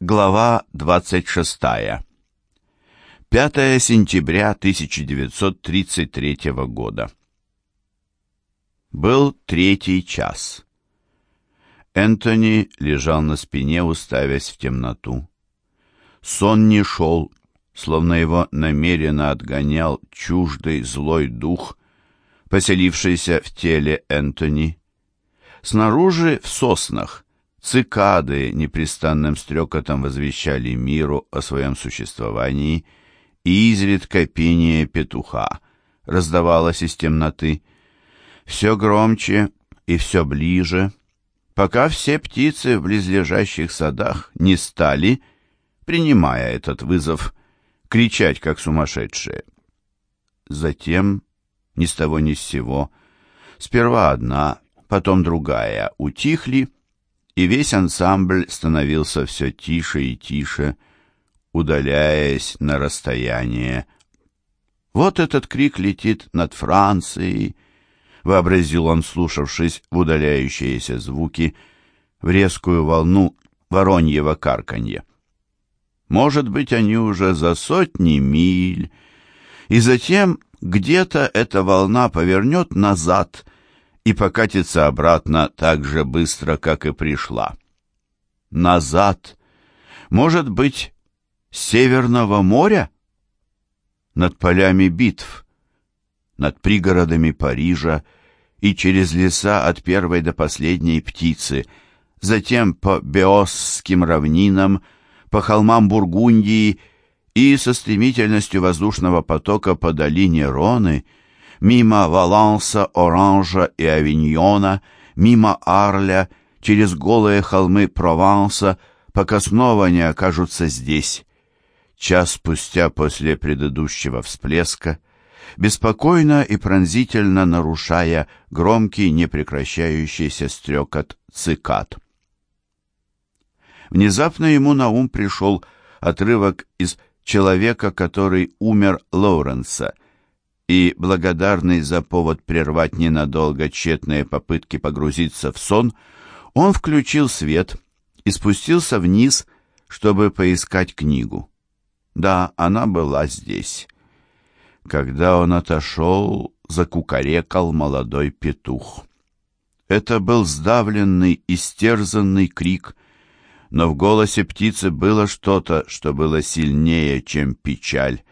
Глава 26. 5 сентября 1933 года. Был третий час. Энтони лежал на спине, уставясь в темноту. Сон не шел, словно его намеренно отгонял чуждый злой дух, поселившийся в теле Энтони. Снаружи, в соснах, Цикады непрестанным стрекотом возвещали миру о своем существовании, и изредка пение петуха раздавалось из темноты. Все громче и все ближе, пока все птицы в близлежащих садах не стали, принимая этот вызов, кричать как сумасшедшие. Затем, ни с того ни с сего, сперва одна, потом другая утихли, и весь ансамбль становился все тише и тише, удаляясь на расстояние. «Вот этот крик летит над Францией», — вообразил он, слушавшись в удаляющиеся звуки, в резкую волну вороньего карканья. «Может быть, они уже за сотни миль, и затем где-то эта волна повернет назад — и покатится обратно так же быстро, как и пришла. Назад. Может быть, с Северного моря? Над полями битв, над пригородами Парижа и через леса от первой до последней птицы, затем по Беосским равнинам, по холмам Бургундии и со стремительностью воздушного потока по долине Роны — мимо Валанса, Оранжа и Авиньона, мимо Арля, через голые холмы Прованса, пока снова не окажутся здесь. Час спустя после предыдущего всплеска, беспокойно и пронзительно нарушая громкий непрекращающийся стрекот цикад. Внезапно ему на ум пришел отрывок из «Человека, который умер Лоуренса», и, благодарный за повод прервать ненадолго тщетные попытки погрузиться в сон, он включил свет и спустился вниз, чтобы поискать книгу. Да, она была здесь. Когда он отошел, закукарекал молодой петух. Это был сдавленный, истерзанный крик, но в голосе птицы было что-то, что было сильнее, чем печаль.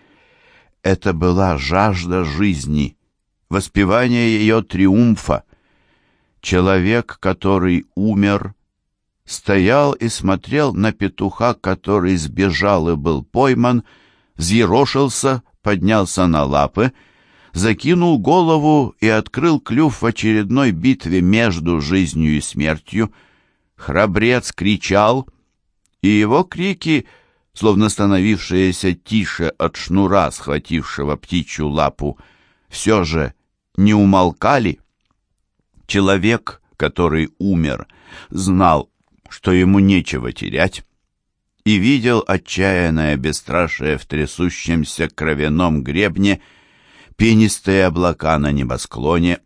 Это была жажда жизни, воспевание ее триумфа. Человек, который умер, стоял и смотрел на петуха, который сбежал и был пойман, взъерошился, поднялся на лапы, закинул голову и открыл клюв в очередной битве между жизнью и смертью. Храбрец кричал, и его крики — словно становившаяся тише от шнура, схватившего птичью лапу, все же не умолкали. Человек, который умер, знал, что ему нечего терять, и видел отчаянное бесстрашие в трясущемся кровяном гребне, пенистые облака на небосклоне,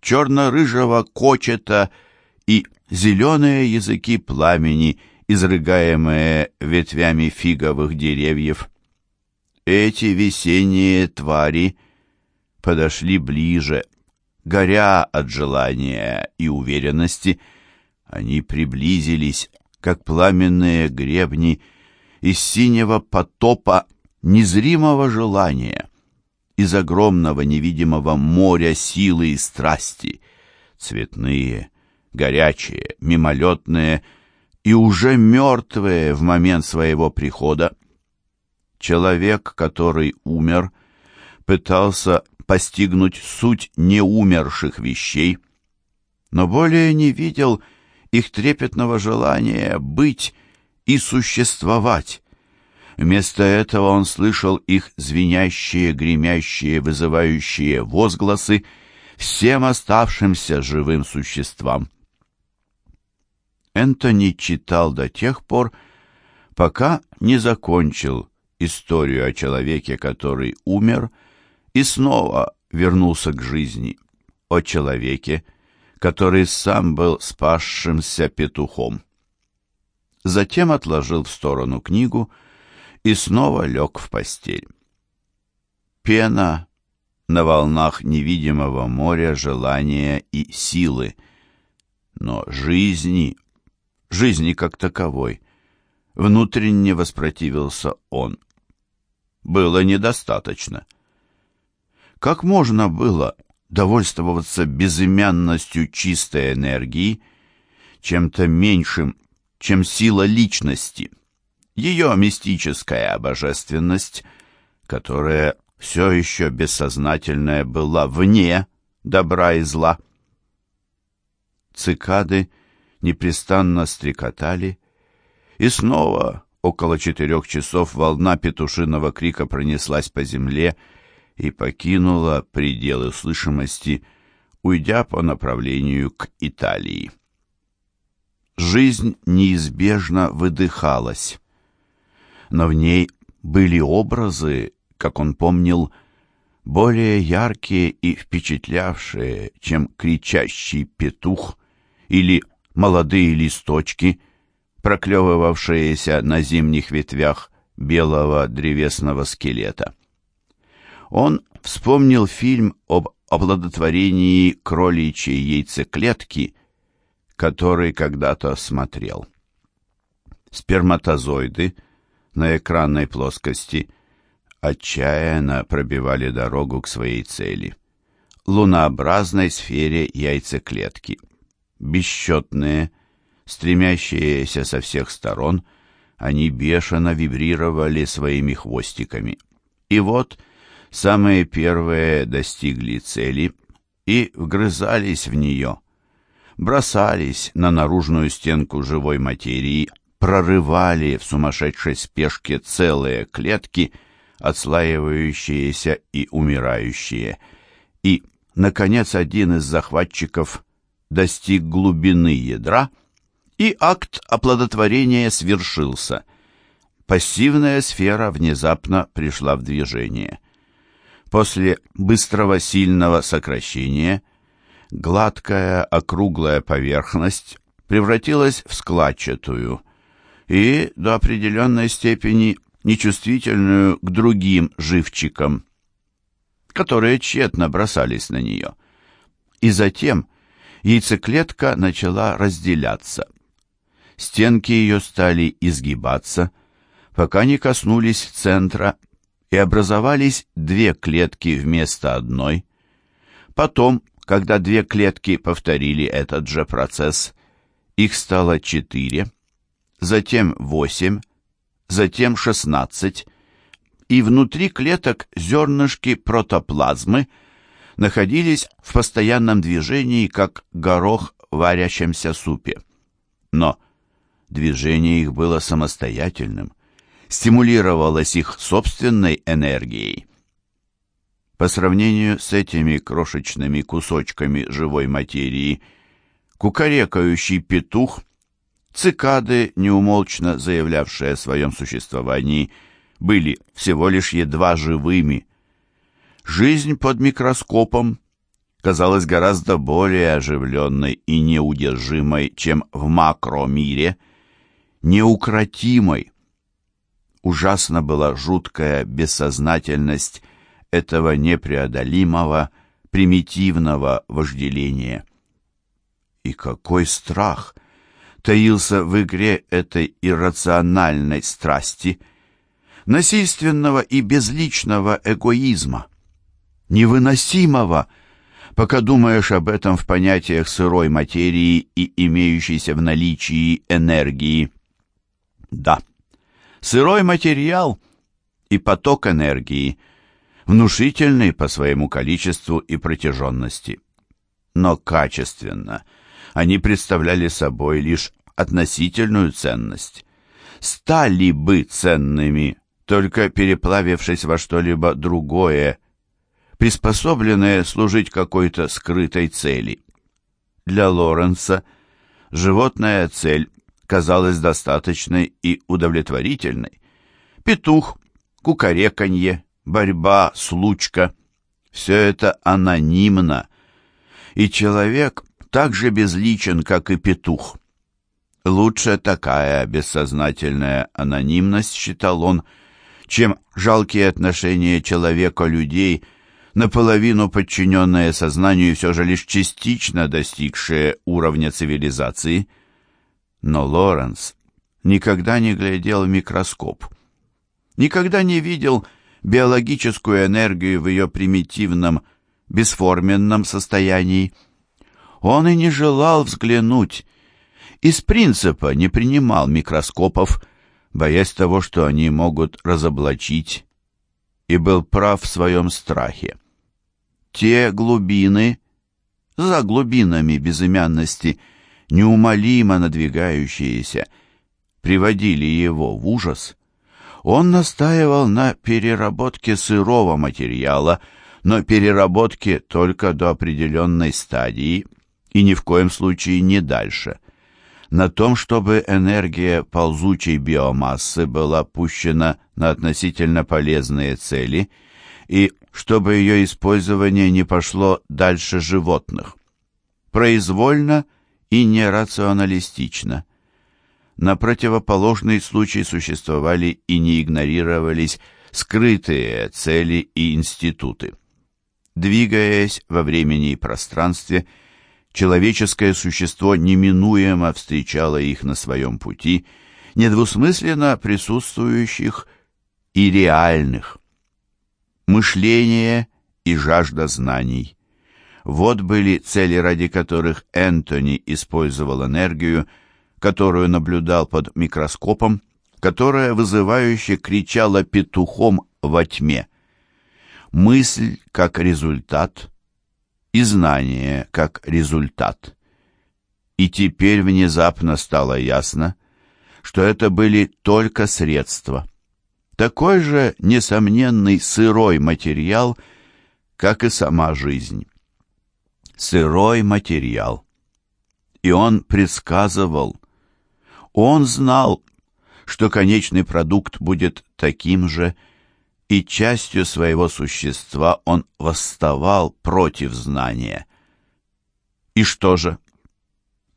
черно-рыжего кочета и зеленые языки пламени — изрыгаемые ветвями фиговых деревьев. Эти весенние твари подошли ближе, горя от желания и уверенности. Они приблизились, как пламенные гребни из синего потопа незримого желания, из огромного невидимого моря силы и страсти, цветные, горячие, мимолетные — и уже мертвые в момент своего прихода. Человек, который умер, пытался постигнуть суть неумерших вещей, но более не видел их трепетного желания быть и существовать. Вместо этого он слышал их звенящие, гремящие, вызывающие возгласы всем оставшимся живым существам. Энтони читал до тех пор, пока не закончил историю о человеке, который умер, и снова вернулся к жизни, о человеке, который сам был спасшимся петухом. затем отложил в сторону книгу и снова лег в постель. Пена на волнах невидимого моря желания и силы, но жизни, жизни как таковой, внутренне воспротивился он. Было недостаточно. Как можно было довольствоваться безымянностью чистой энергии, чем-то меньшим, чем сила личности, ее мистическая божественность, которая все еще бессознательная была вне добра и зла. Цикады непрестанно стрекотали, и снова около четырех часов волна петушиного крика пронеслась по земле и покинула пределы слышимости, уйдя по направлению к Италии. Жизнь неизбежно выдыхалась, но в ней были образы, как он помнил, более яркие и впечатлявшие, чем кричащий петух или молодые листочки, проклевывавшиеся на зимних ветвях белого древесного скелета. Он вспомнил фильм об оплодотворении кроличьей яйцеклетки, который когда-то смотрел. Сперматозоиды на экранной плоскости отчаянно пробивали дорогу к своей цели — лунообразной сфере яйцеклетки. Бесчетные, стремящиеся со всех сторон, они бешено вибрировали своими хвостиками. И вот самые первые достигли цели и вгрызались в нее, бросались на наружную стенку живой материи, прорывали в сумасшедшей спешке целые клетки — отслаивающиеся и умирающие. И, наконец, один из захватчиков достиг глубины ядра, и акт оплодотворения свершился. Пассивная сфера внезапно пришла в движение. После быстрого сильного сокращения гладкая округлая поверхность превратилась в складчатую и до определенной степени нечувствительную к другим живчикам, которые тщетно бросались на нее. И затем яйцеклетка начала разделяться. Стенки ее стали изгибаться, пока не коснулись центра и образовались две клетки вместо одной. Потом, когда две клетки повторили этот же процесс, их стало четыре, затем восемь, затем 16, и внутри клеток зернышки протоплазмы находились в постоянном движении, как горох в варящемся супе. Но движение их было самостоятельным, стимулировалось их собственной энергией. По сравнению с этими крошечными кусочками живой материи, кукарекающий петух — Цикады, неумолчно заявлявшие о своем существовании, были всего лишь едва живыми. Жизнь под микроскопом казалась гораздо более оживленной и неудержимой, чем в макромире, неукротимой. Ужасно была жуткая бессознательность этого непреодолимого, примитивного вожделения. И какой страх! таился в игре этой иррациональной страсти, насильственного и безличного эгоизма, невыносимого, пока думаешь об этом в понятиях сырой материи и имеющейся в наличии энергии. Да, сырой материал и поток энергии внушительный по своему количеству и протяженности, но качественно – они представляли собой лишь относительную ценность. Стали бы ценными, только переплавившись во что-либо другое, приспособленное служить какой-то скрытой цели. Для Лоренса животная цель казалась достаточной и удовлетворительной. Петух, кукареканье, борьба, случка — все это анонимно, и человек так же безличен, как и петух. Лучше такая бессознательная анонимность, считал он, чем жалкие отношения человека-людей, наполовину подчиненные сознанию и все же лишь частично достигшие уровня цивилизации. Но Лоренс никогда не глядел в микроскоп, никогда не видел биологическую энергию в ее примитивном, бесформенном состоянии. Он и не желал взглянуть, из принципа не принимал микроскопов, боясь того, что они могут разоблачить, и был прав в своем страхе. Те глубины, за глубинами безымянности, неумолимо надвигающиеся, приводили его в ужас. Он настаивал на переработке сырого материала, но переработке только до определенной стадии и ни в коем случае не дальше. На том, чтобы энергия ползучей биомассы была пущена на относительно полезные цели и чтобы ее использование не пошло дальше животных. Произвольно и нерационалистично – на противоположный случай существовали и не игнорировались скрытые цели и институты. Двигаясь во времени и пространстве, человеческое существо неминуемо встречало их на своем пути, недвусмысленно присутствующих и реальных. Мышление и жажда знаний. Вот были цели, ради которых Энтони использовал энергию – которую наблюдал под микроскопом, которая вызывающе кричала петухом во тьме. Мысль как результат и знание как результат. И теперь внезапно стало ясно, что это были только средства. Такой же несомненный сырой материал, как и сама жизнь. Сырой материал. И он предсказывал, он знал, что конечный продукт будет таким же, и частью своего существа он восставал против знания. И что же?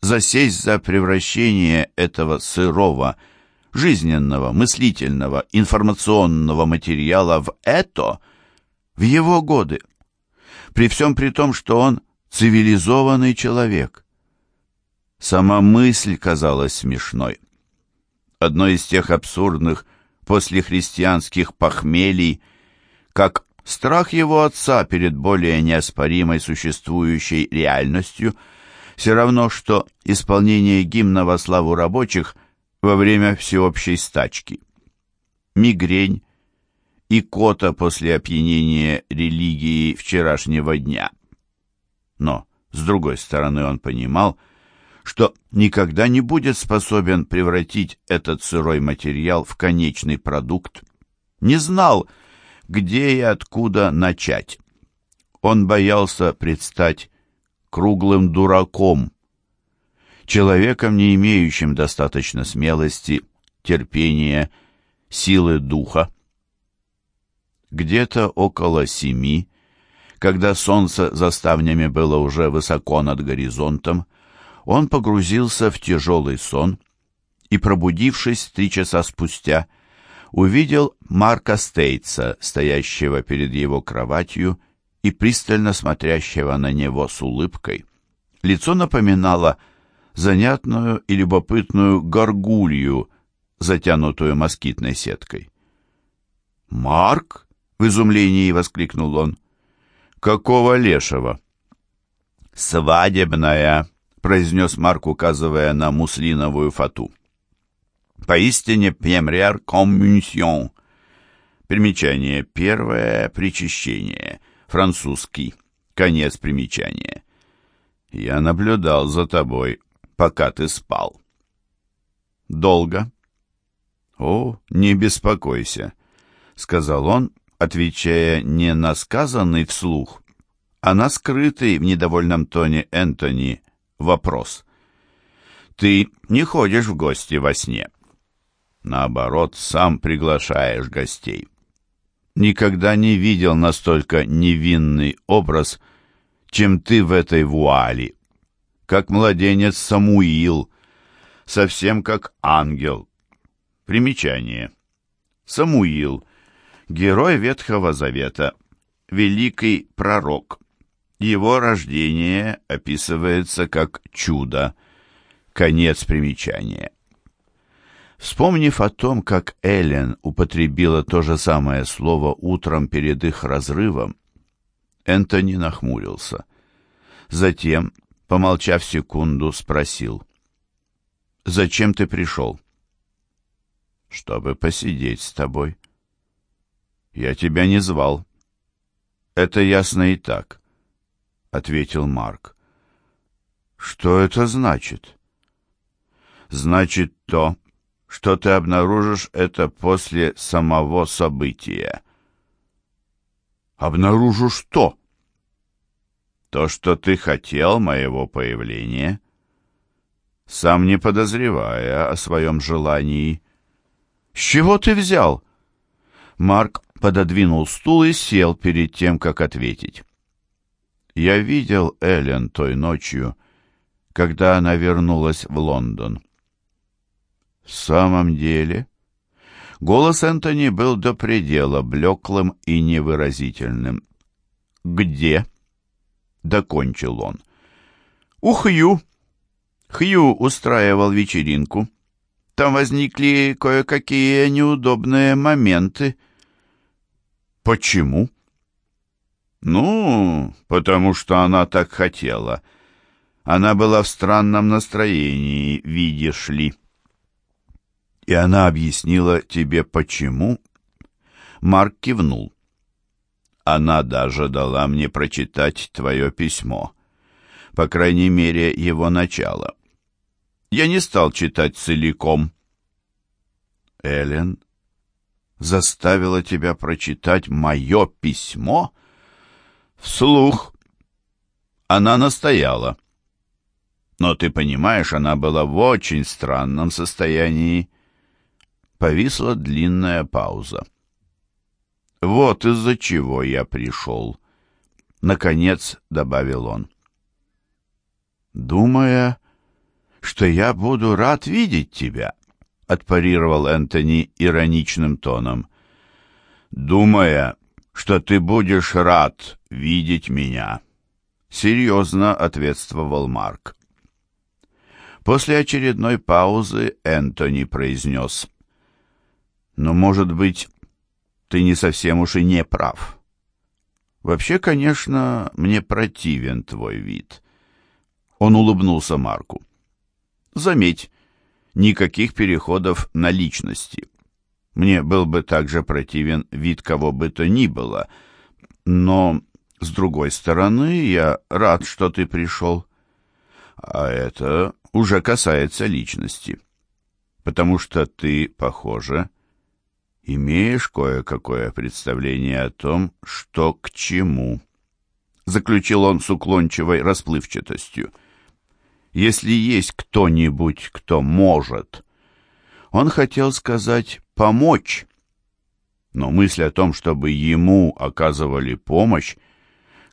Засесть за превращение этого сырого, жизненного, мыслительного, информационного материала в это, в его годы, при всем при том, что он цивилизованный человек. Сама мысль казалась смешной. Одно из тех абсурдных послехристианских похмелий, как страх его отца перед более неоспоримой существующей реальностью, все равно, что исполнение гимна во славу рабочих во время всеобщей стачки. Мигрень, и кота после опьянения религии вчерашнего дня. Но, с другой стороны, он понимал, что никогда не будет способен превратить этот сырой материал в конечный продукт. Не знал, где и откуда начать. Он боялся предстать круглым дураком, человеком, не имеющим достаточно смелости, терпения, силы духа. Где-то около семи, когда солнце за ставнями было уже высоко над горизонтом, он погрузился в тяжелый сон и, пробудившись три часа спустя, увидел Марка Стейтса, стоящего перед его кроватью и пристально смотрящего на него с улыбкой. Лицо напоминало занятную и любопытную горгулью, затянутую москитной сеткой. «Марк?» — в изумлении воскликнул он. «Какого лешего?» «Свадебная!» произнес Марк, указывая на муслиновую фату. Поистине пьемряр коммунсьон. Примечание первое, причащение. Французский. Конец примечания. Я наблюдал за тобой, пока ты спал. Долго? О, не беспокойся, сказал он, отвечая не на сказанный вслух, а на скрытый в недовольном тоне Энтони вопрос. Ты не ходишь в гости во сне. Наоборот, сам приглашаешь гостей. Никогда не видел настолько невинный образ, чем ты в этой вуали. Как младенец Самуил, совсем как ангел. Примечание. Самуил, герой Ветхого Завета, великий пророк. Его рождение описывается как чудо. Конец примечания. Вспомнив о том, как Эллен употребила то же самое слово утром перед их разрывом, Энтони нахмурился. Затем, помолчав секунду, спросил. «Зачем ты пришел?» «Чтобы посидеть с тобой». «Я тебя не звал». «Это ясно и так», — ответил Марк. «Что это значит?» «Значит то, что ты обнаружишь это после самого события». «Обнаружу что?» «То, что ты хотел моего появления» сам не подозревая о своем желании. «С чего ты взял?» Марк пододвинул стул и сел перед тем, как ответить. «Я видел Эллен той ночью, когда она вернулась в Лондон». «В самом деле?» Голос Энтони был до предела блеклым и невыразительным. «Где?» — докончил он. «У Хью», Хью устраивал вечеринку. Там возникли кое-какие неудобные моменты. Почему? Ну, потому что она так хотела. Она была в странном настроении, видишь ли. И она объяснила тебе, почему? Марк кивнул. Она даже дала мне прочитать твое письмо. По крайней мере, его начало. Я не стал читать целиком. Эллен заставила тебя прочитать мое письмо? Вслух. Она настояла. Но ты понимаешь, она была в очень странном состоянии. Повисла длинная пауза. Вот из-за чего я пришел. Наконец добавил он. Думая что я буду рад видеть тебя», — отпарировал Энтони ироничным тоном. «Думая, что ты будешь рад видеть меня», — серьезно ответствовал Марк. После очередной паузы Энтони произнес. «Но, может быть, ты не совсем уж и не прав. Вообще, конечно, мне противен твой вид». Он улыбнулся Марку. Заметь, никаких переходов на личности. Мне был бы также противен вид кого бы то ни было, но, с другой стороны, я рад, что ты пришел. А это уже касается личности, потому что ты, похоже, имеешь кое-какое представление о том, что к чему, заключил он с уклончивой расплывчатостью если есть кто-нибудь, кто может. Он хотел сказать «помочь», но мысль о том, чтобы ему оказывали помощь,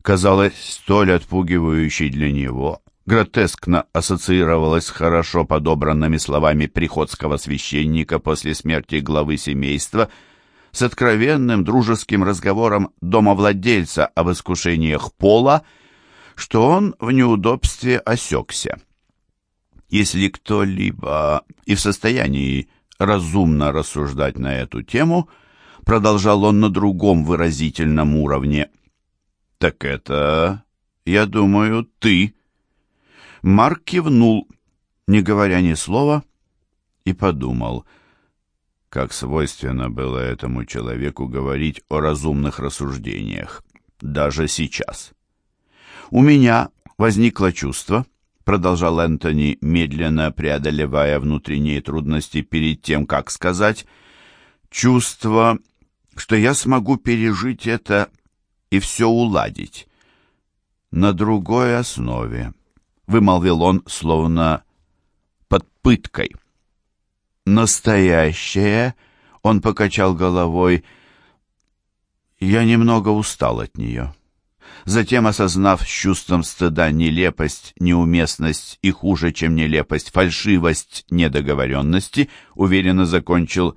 казалась столь отпугивающей для него, гротескно ассоциировалась с хорошо подобранными словами приходского священника после смерти главы семейства, с откровенным дружеским разговором домовладельца об искушениях пола, что он в неудобстве осекся. Если кто-либо и в состоянии разумно рассуждать на эту тему, продолжал он на другом выразительном уровне, так это, я думаю, ты. Марк кивнул, не говоря ни слова, и подумал, как свойственно было этому человеку говорить о разумных рассуждениях, даже сейчас. У меня возникло чувство, продолжал Энтони, медленно преодолевая внутренние трудности перед тем, как сказать, чувство, что я смогу пережить это и все уладить. На другой основе, вымолвил он, словно под пыткой. Настоящее, он покачал головой, я немного устал от нее. Затем, осознав с чувством стыда нелепость, неуместность и хуже, чем нелепость, фальшивость недоговоренности, уверенно закончил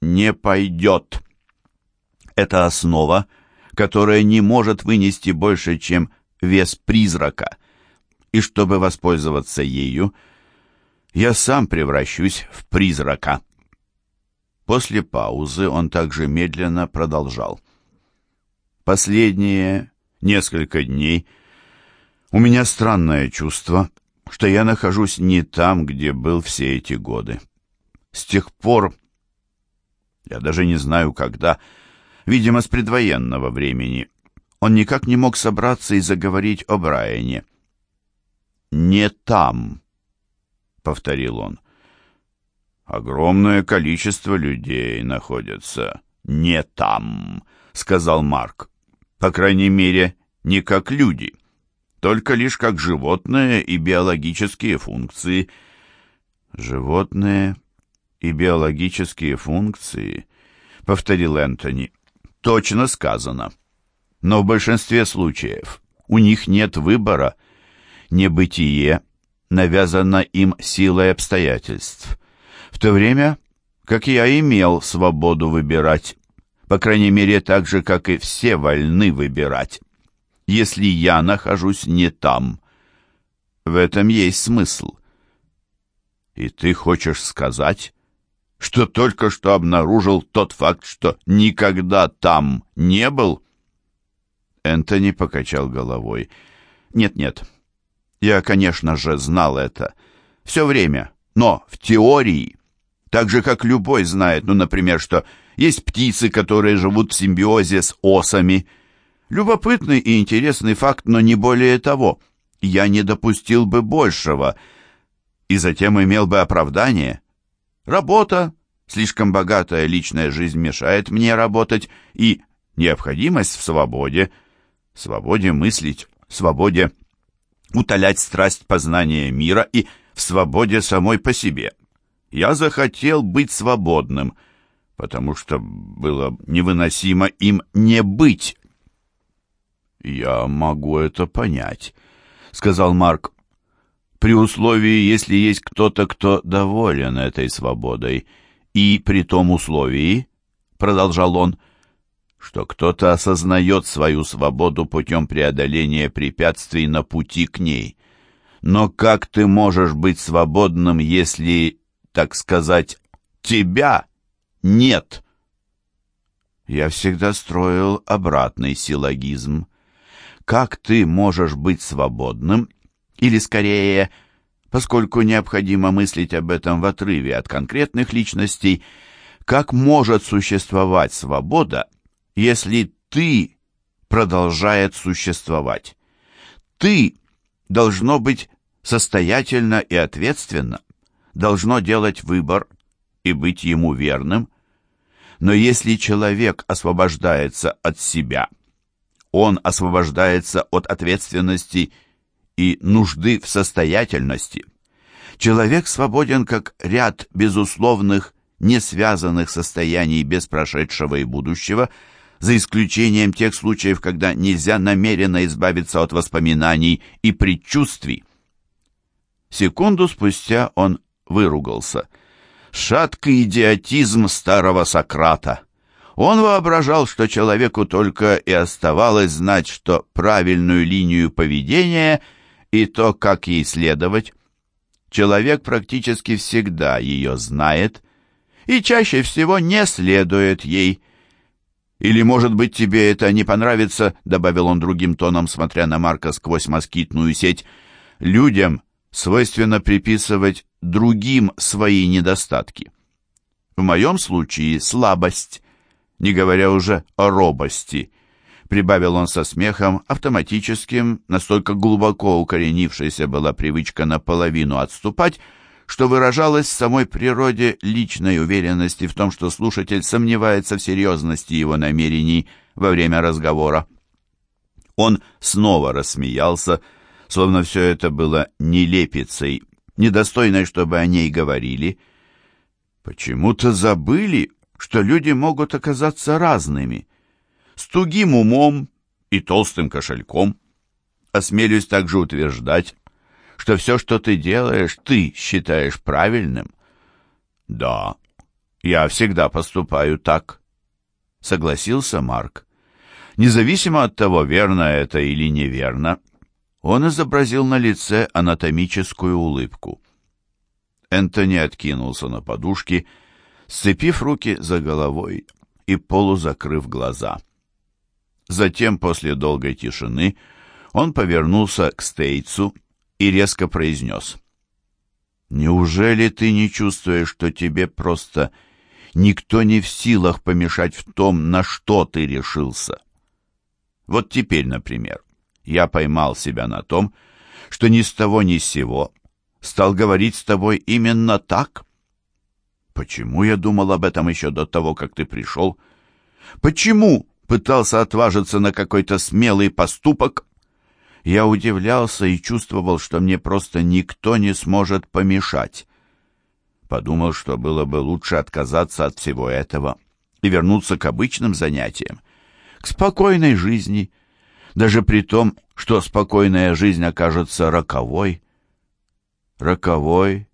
«не пойдет». Это основа, которая не может вынести больше, чем вес призрака. И чтобы воспользоваться ею, я сам превращусь в призрака. После паузы он также медленно продолжал. Последние несколько дней у меня странное чувство, что я нахожусь не там, где был все эти годы. С тех пор, я даже не знаю когда, видимо, с предвоенного времени, он никак не мог собраться и заговорить о Брайане. «Не там», — повторил он. «Огромное количество людей находятся не там», — сказал Марк. «По крайней мере, не как люди, только лишь как животные и биологические функции». «Животные и биологические функции», — повторил Энтони. «Точно сказано. Но в большинстве случаев у них нет выбора. Небытие навязано им силой обстоятельств. В то время, как я имел свободу выбирать, по крайней мере, так же, как и все вольны выбирать. Если я нахожусь не там, в этом есть смысл. И ты хочешь сказать, что только что обнаружил тот факт, что никогда там не был? Энтони покачал головой. Нет-нет, я, конечно же, знал это. Все время. Но в теории, так же, как любой знает, ну, например, что есть птицы, которые живут в симбиозе с осами. Любопытный и интересный факт, но не более того. Я не допустил бы большего. И затем имел бы оправдание. Работа, слишком богатая личная жизнь мешает мне работать, и необходимость в свободе, свободе мыслить, свободе утолять страсть познания мира и в свободе самой по себе. Я захотел быть свободным, потому что было невыносимо им не быть. «Я могу это понять», — сказал Марк, «при условии, если есть кто-то, кто доволен этой свободой, и при том условии, — продолжал он, — что кто-то осознает свою свободу путем преодоления препятствий на пути к ней. Но как ты можешь быть свободным, если, так сказать, тебя нет? Я всегда строил обратный силлогизм. Как ты можешь быть свободным, или скорее, поскольку необходимо мыслить об этом в отрыве от конкретных личностей, как может существовать свобода, если ты продолжает существовать. Ты должно быть состоятельно и ответственно, должно делать выбор и быть ему верным. Но если человек освобождается от себя, он освобождается от ответственности и нужды в состоятельности. Человек свободен как ряд безусловных, не связанных состояний без прошедшего и будущего – за исключением тех случаев, когда нельзя намеренно избавиться от воспоминаний и предчувствий. Секунду спустя он выругался. Шаткий идиотизм старого Сократа. Он воображал, что человеку только и оставалось знать, что правильную линию поведения и то, как ей следовать. Человек практически всегда ее знает и чаще всего не следует ей, или, может быть, тебе это не понравится, добавил он другим тоном, смотря на Марка сквозь москитную сеть. Людям свойственно приписывать другим свои недостатки. В моем случае слабость, не говоря уже о робости, прибавил он со смехом, автоматическим, настолько глубоко укоренившейся была привычка наполовину отступать, что выражалось в самой природе личной уверенности в том, что слушатель сомневается в серьезности его намерений во время разговора. Он снова рассмеялся, словно все это было нелепицей, недостойной, чтобы о ней говорили. Почему-то забыли, что люди могут оказаться разными, с тугим умом и толстым кошельком. Осмелюсь также утверждать, что все, что ты делаешь, ты считаешь правильным. Да, я всегда поступаю так, согласился Марк. Независимо от того, верно это или неверно, он изобразил на лице анатомическую улыбку. Энтони откинулся на подушки, сцепив руки за головой и полузакрыв глаза. Затем, после долгой тишины, он повернулся к Стейтсу и резко произнес. «Неужели ты не чувствуешь, что тебе просто никто не в силах помешать в том, на что ты решился? Вот теперь, например, я поймал себя на том, что ни с того ни с сего стал говорить с тобой именно так. Почему я думал об этом еще до того, как ты пришел? Почему пытался отважиться на какой-то смелый поступок? Я удивлялся и чувствовал, что мне просто никто не сможет помешать. Подумал, что было бы лучше отказаться от всего этого и вернуться к обычным занятиям, к спокойной жизни, даже при том, что спокойная жизнь окажется роковой. Роковой,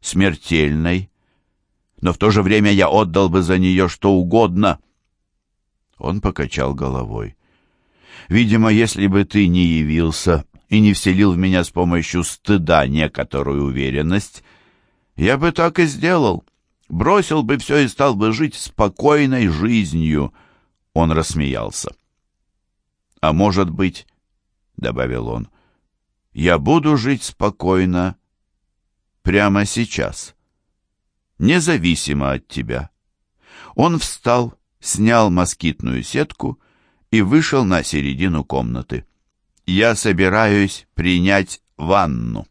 смертельной, но в то же время я отдал бы за нее что угодно. Он покачал головой. Видимо, если бы ты не явился и не вселил в меня с помощью стыда некоторую уверенность, я бы так и сделал. Бросил бы все и стал бы жить спокойной жизнью. Он рассмеялся. А может быть, — добавил он, — я буду жить спокойно прямо сейчас, независимо от тебя. Он встал, снял москитную сетку и вышел на середину комнаты. «Я собираюсь принять ванну».